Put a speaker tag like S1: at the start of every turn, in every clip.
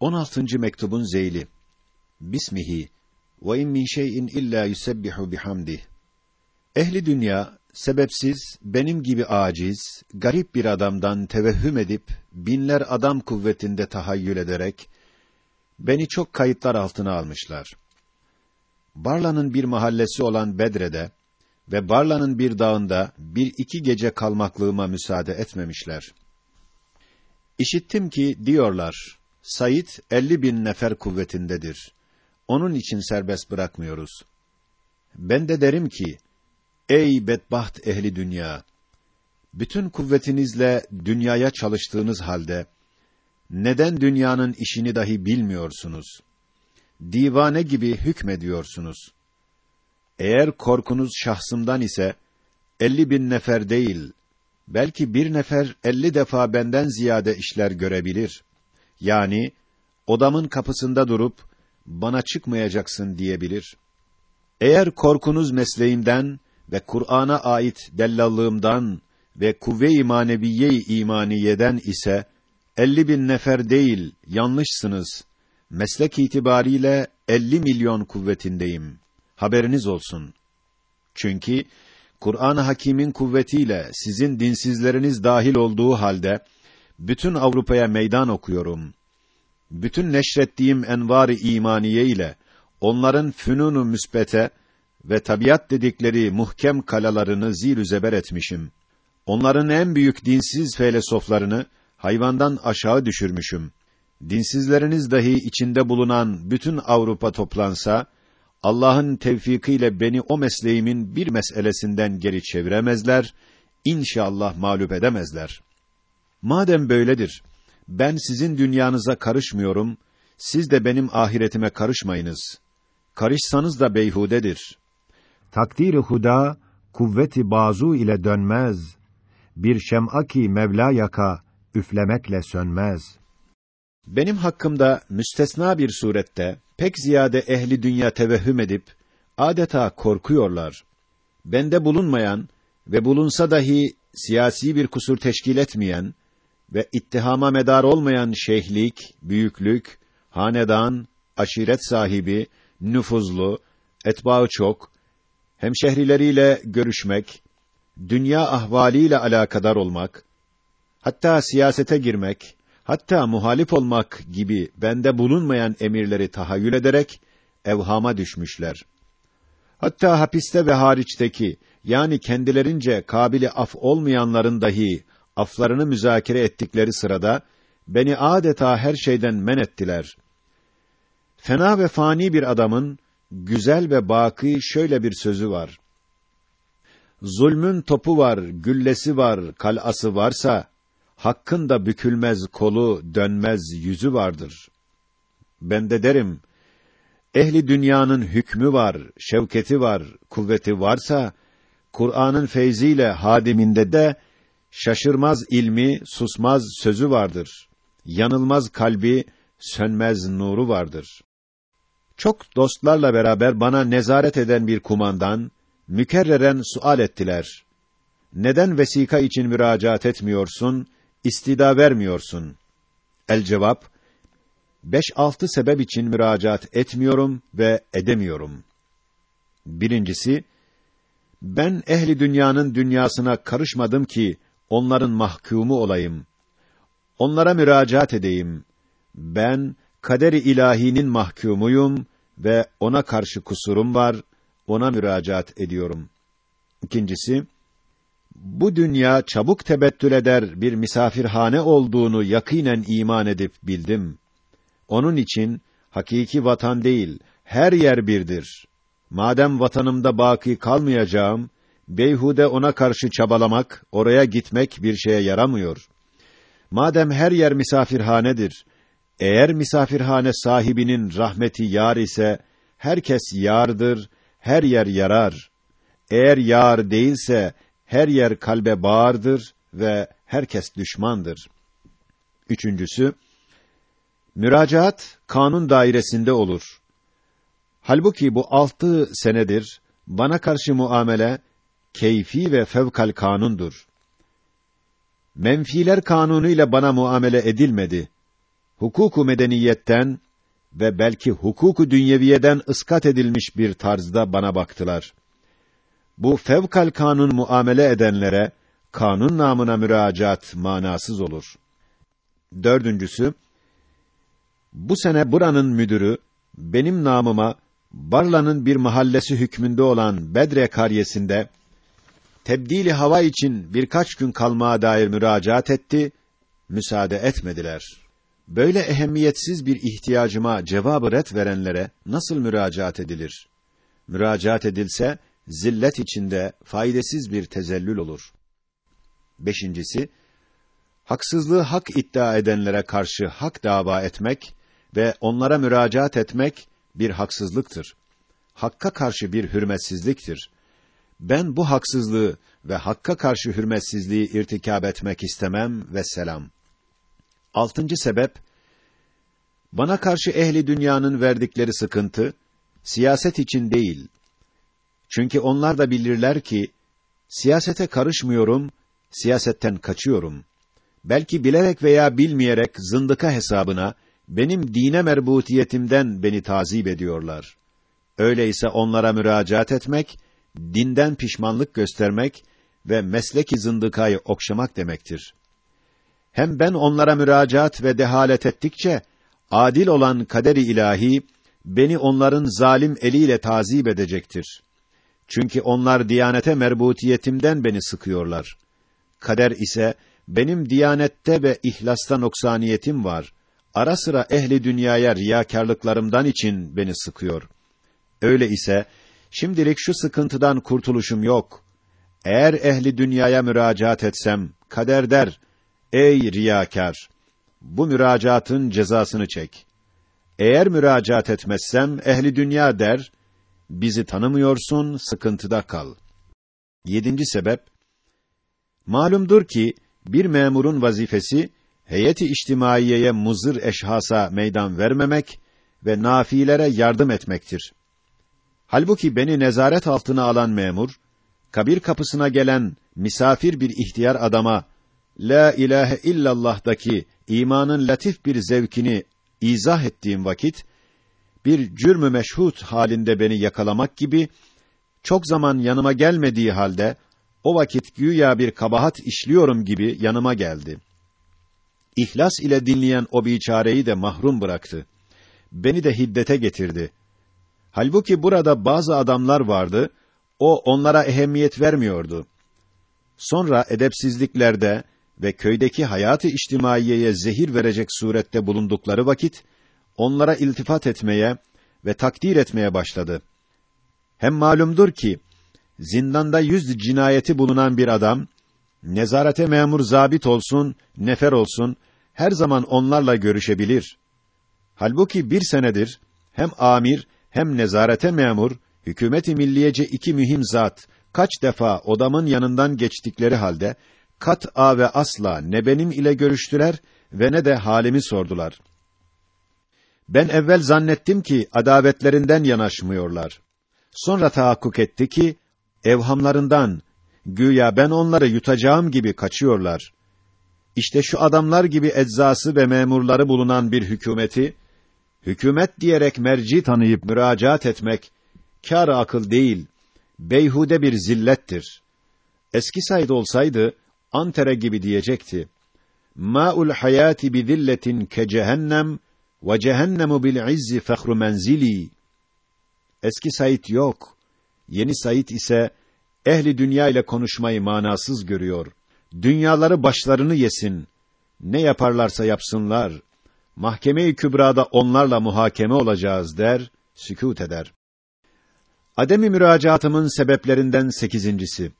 S1: 16. mektubun zeyli. Bismihi ve in min şey'in illa yusebbihu bihamdih. Ehli dünya sebepsiz benim gibi aciz, garip bir adamdan tevehhüm edip binler adam kuvvetinde tahayyül ederek beni çok kayıtlar altına almışlar. Barla'nın bir mahallesi olan Bedre'de ve Barla'nın bir dağında bir iki gece kalmaklığıma müsaade etmemişler. İşittim ki diyorlar, Said elli bin nefer kuvvetindedir. Onun için serbest bırakmıyoruz. Ben de derim ki, ey bedbaht ehli dünya! Bütün kuvvetinizle dünyaya çalıştığınız halde, neden dünyanın işini dahi bilmiyorsunuz? Divane gibi hükmediyorsunuz. Eğer korkunuz şahsımdan ise, elli bin nefer değil, belki bir nefer elli defa benden ziyade işler görebilir. Yani, odamın kapısında durup, bana çıkmayacaksın diyebilir. Eğer korkunuz mesleğimden ve Kur'an'a ait dellallığımdan ve kuvve-i maneviye-i imaniyeden ise, elli bin nefer değil, yanlışsınız. Meslek itibariyle elli milyon kuvvetindeyim. Haberiniz olsun. Çünkü Kur'an-ı Hakîm'in kuvvetiyle sizin dinsizleriniz dahil olduğu halde bütün Avrupa'ya meydan okuyorum. Bütün neşrettiğim envar-ı imaniye ile onların fünunu müsbete ve tabiat dedikleri muhkem kalalarını zir zeber etmişim. Onların en büyük dinsiz felsefelerini hayvandan aşağı düşürmüşüm. Dinsizleriniz dahi içinde bulunan bütün Avrupa toplansa, Allah'ın tevfikiyle beni o mesleğimin bir meselesinden geri çeviremezler, inşallah mağlup edemezler. Madem böyledir, ben sizin dünyanıza karışmıyorum, siz de benim ahiretime karışmayınız. Karışsanız da beyhudedir.
S2: Takdiri huda, kuvveti bazu ile dönmez. Bir şem'a ki Mevla yaka, üflemekle sönmez.
S1: Benim hakkımda müstesna bir surette pek ziyade ehli dünya tevehhüm edip adeta korkuyorlar. Bende bulunmayan ve bulunsa dahi siyasi bir kusur teşkil etmeyen ve ittihama medar olmayan şeyhlik, büyüklük, hanedan, aşiret sahibi, nüfuzlu, etbaı çok, hemşehrileriyle görüşmek, dünya ahvaliyle alakadar olmak, hatta siyasete girmek, hatta muhalif olmak gibi bende bulunmayan emirleri tahayyül ederek evhama düşmüşler. Hatta hapiste ve hariçteki yani kendilerince kabili af olmayanların dahi aflarını müzakere ettikleri sırada beni adeta her şeyden men ettiler. Fena ve fani bir adamın güzel ve baki şöyle bir sözü var. Zulmün topu var, güllesi var, kalası varsa hakkın da bükülmez kolu, dönmez yüzü vardır. Ben de derim, ehli dünyanın hükmü var, şevketi var, kuvveti varsa, Kur'an'ın feyziyle hadiminde de şaşırmaz ilmi, susmaz sözü vardır. Yanılmaz kalbi, sönmez nuru vardır. Çok dostlarla beraber bana nezaret eden bir kumandan, mükerreren sual ettiler. Neden vesika için müracaat etmiyorsun, istida vermiyorsun? El cevap, beş altı sebep için müracaat etmiyorum ve edemiyorum. Birincisi, ben ehli dünyanın dünyasına karışmadım ki onların mahkumu olayım. Onlara müracaat edeyim. Ben kaderi ilahinin mahkumuyum ve ona karşı kusurum var, ona müracaat ediyorum. İkincisi, bu dünya çabuk tebettül eder bir misafirhane olduğunu yakinen iman edip bildim. Onun için hakiki vatan değil, her yer birdir. Madem vatanımda baki kalmayacağım, beyhude ona karşı çabalamak, oraya gitmek bir şeye yaramıyor. Madem her yer misafirhanedir, eğer misafirhane sahibinin rahmeti yar ise, herkes yardır, her yer yarar. Eğer yar değilse, her yer kalbe bağırdır ve herkes düşmandır. Üçüncüsü, müracaat kanun dairesinde olur. Halbuki bu altı senedir bana karşı muamele keyfi ve fevkal kanundur. Menfiler kanunu ile bana muamele edilmedi. hukuku medeniyetten ve belki hukuku dünyeviyeden ıskat edilmiş bir tarzda bana baktılar. Bu fevkal kanun muamele edenlere kanun namına müracaat manasız olur. Dördüncüsü, bu sene buranın müdürü benim namıma Barla'nın bir mahallesi hükmünde olan Bedre karyesinde tebdili hava için birkaç gün kalmaya dair müracaat etti, müsaade etmediler. Böyle ehemmiyetsiz bir ihtiyacıma cevabı ret verenlere nasıl müracaat edilir? Müracaat edilse, zillet içinde faydasız bir tezellül olur. Beşincisi, haksızlığı hak iddia edenlere karşı hak dava etmek ve onlara müracaat etmek bir haksızlıktır. Hakka karşı bir hürmetsizliktir. Ben bu haksızlığı ve hakka karşı hürmetsizliği irtikab etmek istemem ve selam. Altıncı sebep, bana karşı ehli dünyanın verdikleri sıkıntı, siyaset için değil. Çünkü onlar da bilirler ki, siyasete karışmıyorum, siyasetten kaçıyorum. Belki bilerek veya bilmeyerek zındıka hesabına, benim dine merbutiyetimden beni tazip ediyorlar. Öyleyse onlara müracaat etmek, dinden pişmanlık göstermek ve mesleki zındıkayı okşamak demektir. Hem ben onlara müracaat ve dehalet ettikçe, adil olan kaderi ilahi, beni onların zalim eliyle tazip edecektir. Çünkü onlar diyanete merbutiyetimden beni sıkıyorlar. Kader ise, benim diyanette ve ihlasta noksaniyetim var. Ara sıra ehli dünyaya riyakarlıklarımdan için beni sıkıyor. Öyle ise, şimdilik şu sıkıntıdan kurtuluşum yok. Eğer ehli dünyaya müracaat etsem, kader der, ey riyakar! Bu müracaatın cezasını çek. Eğer müracaat etmezsem, ehli dünya der, bizi tanımıyorsun, sıkıntıda kal. Yedinci sebep, malumdur ki, bir memurun vazifesi, heyeti içtimaiyeye muzır eşhasa meydan vermemek ve nafilere yardım etmektir. Halbuki beni nezaret altına alan memur, kabir kapısına gelen misafir bir ihtiyar adama, La ilahe illallah'daki imanın latif bir zevkini izah ettiğim vakit, bir cürmü meşhut halinde beni yakalamak gibi, çok zaman yanıma gelmediği halde, o vakit güya bir kabahat işliyorum gibi yanıma geldi. İhlas ile dinleyen o biçareyi de mahrum bıraktı. Beni de hiddete getirdi. Halbuki burada bazı adamlar vardı, o onlara ehemmiyet vermiyordu. Sonra edepsizliklerde ve köydeki hayatı içtimaiyeye zehir verecek surette bulundukları vakit, onlara iltifat etmeye ve takdir etmeye başladı. Hem malumdur ki, zindanda yüz cinayeti bulunan bir adam, nezarete memur zabit olsun, nefer olsun, her zaman onlarla görüşebilir. Halbuki bir senedir, hem amir, hem nezarete memur, hükümeti milliyece iki mühim zat, kaç defa odamın yanından geçtikleri halde, kat a ve asla ne benim ile görüştüler ve ne de halimi sordular. Ben evvel zannettim ki adavetlerinden yanaşmıyorlar. Sonra tahakkuk etti ki evhamlarından güya ben onları yutacağım gibi kaçıyorlar. İşte şu adamlar gibi eczası ve memurları bulunan bir hükümeti hükümet diyerek merci tanıyıp müracaat etmek kâr akıl değil, beyhude bir zillettir. Eski Said olsaydı Antere gibi diyecekti. Ma'ul hayati bi zilletin ke cehennem ve cehennemu bil izzi fehru menzili. Eski Said yok. Yeni Said ise ehli dünya ile konuşmayı manasız görüyor. Dünyaları başlarını yesin. Ne yaparlarsa yapsınlar. Mahkeme-i kübrada onlarla muhakeme olacağız der, sükût eder. Ademi müracaatımın sebeplerinden sekizincisi.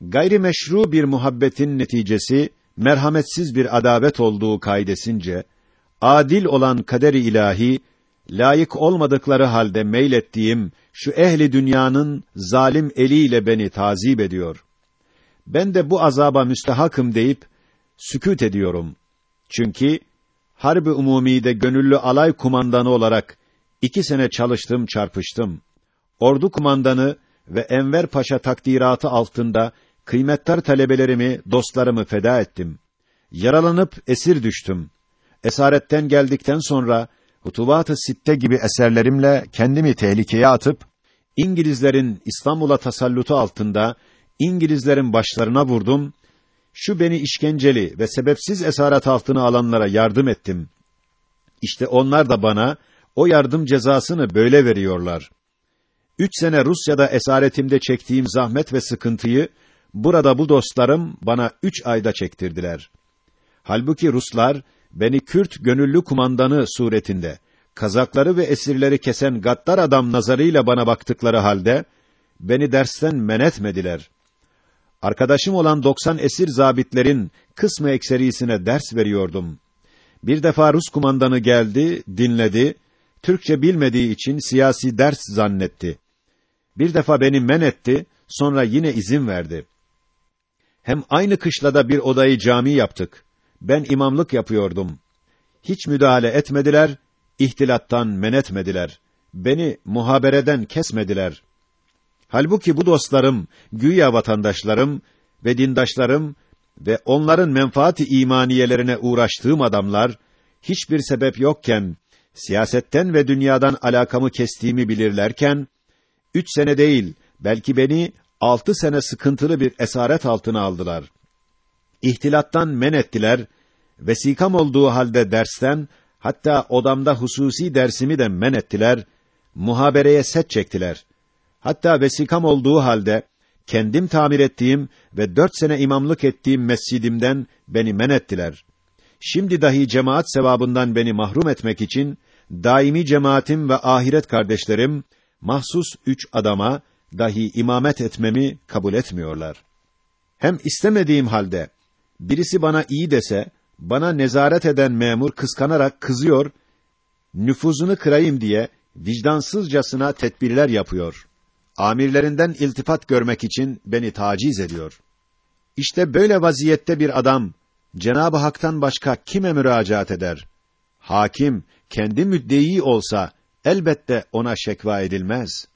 S1: Gayri meşru bir muhabbetin neticesi, merhametsiz bir adavet olduğu kaidesince, adil olan kader-i ilahi, layık olmadıkları halde meylettiğim şu ehli dünyanın zalim eliyle beni tazip ediyor. Ben de bu azaba müstehakım deyip sükût ediyorum. Çünkü harbi umumide gönüllü alay kumandanı olarak iki sene çalıştım, çarpıştım. Ordu kumandanı ve Enver Paşa takdiratı altında kıymetli talebelerimi, dostlarımı feda ettim. Yaralanıp esir düştüm. esaretten geldikten sonra Hutubat-ı Sitte gibi eserlerimle kendimi tehlikeye atıp İngilizlerin İstanbul'a tasallutu altında İngilizlerin başlarına vurdum. Şu beni işkenceli ve sebepsiz esaret altına alanlara yardım ettim. İşte onlar da bana o yardım cezasını böyle veriyorlar. Üç sene Rusya'da esaretimde çektiğim zahmet ve sıkıntıyı burada bu dostlarım bana üç ayda çektirdiler. Halbuki Ruslar beni Kürt gönüllü kumandanı suretinde kazakları ve esirleri kesen gaddar adam nazarıyla bana baktıkları halde beni dersten men etmediler. Arkadaşım olan 90 esir zabitlerin kısmı ekserisine ders veriyordum. Bir defa Rus kumandanı geldi, dinledi, Türkçe bilmediği için siyasi ders zannetti. Bir defa beni men etti, sonra yine izin verdi. Hem aynı kışlada bir odayı cami yaptık. Ben imamlık yapıyordum. Hiç müdahale etmediler, ihtilattan men etmediler. Beni muhabereden kesmediler. Halbuki bu dostlarım, güya vatandaşlarım ve dindaşlarım ve onların menfaati imaniyelerine uğraştığım adamlar, hiçbir sebep yokken, siyasetten ve dünyadan alakamı kestiğimi bilirlerken, üç sene değil, belki beni altı sene sıkıntılı bir esaret altına aldılar. İhtilattan men ettiler, vesikam olduğu halde dersten, hatta odamda hususi dersimi de men ettiler, muhabereye set çektiler. Hatta vesikam olduğu halde, kendim tamir ettiğim ve dört sene imamlık ettiğim mescidimden beni men ettiler. Şimdi dahi cemaat sevabından beni mahrum etmek için, daimi cemaatim ve ahiret kardeşlerim, mahsus üç adama, dahi imamet etmemi kabul etmiyorlar. Hem istemediğim halde, birisi bana iyi dese, bana nezaret eden memur kıskanarak kızıyor, nüfuzunu kırayım diye vicdansızcasına tedbirler yapıyor. Amirlerinden iltifat görmek için beni taciz ediyor. İşte böyle vaziyette bir adam Cenab-ı Hak'tan başka kime müracaat eder? Hakim kendi müddei olsa elbette ona şekva edilmez.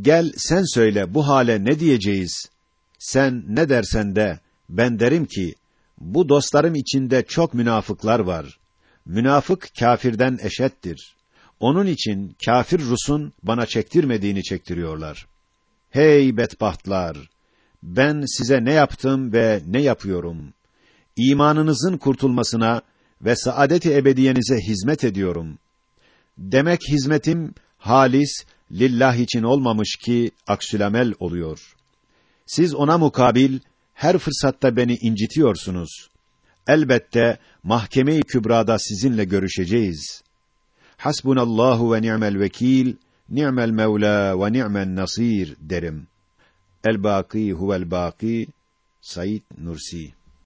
S1: Gel sen söyle bu hale ne diyeceğiz? Sen ne dersen de ben derim ki bu dostlarım içinde çok münafıklar var. Münafık kâfirden eşettir. Onun için kâfir Rus'un bana çektirmediğini çektiriyorlar. Hey bedbahtlar! Ben size ne yaptım ve ne yapıyorum? İmanınızın kurtulmasına ve saadet-i ebediyenize hizmet ediyorum. Demek hizmetim halis, lillah için olmamış ki aksülamel oluyor. Siz ona mukabil her fırsatta beni incitiyorsunuz. Elbette mahkeme-i kübrada sizinle görüşeceğiz. Hasbunallahu ve ni'mel vekil, ni'mel mevla ve ni'men nasir derim. El baki huvel baki Said Nursi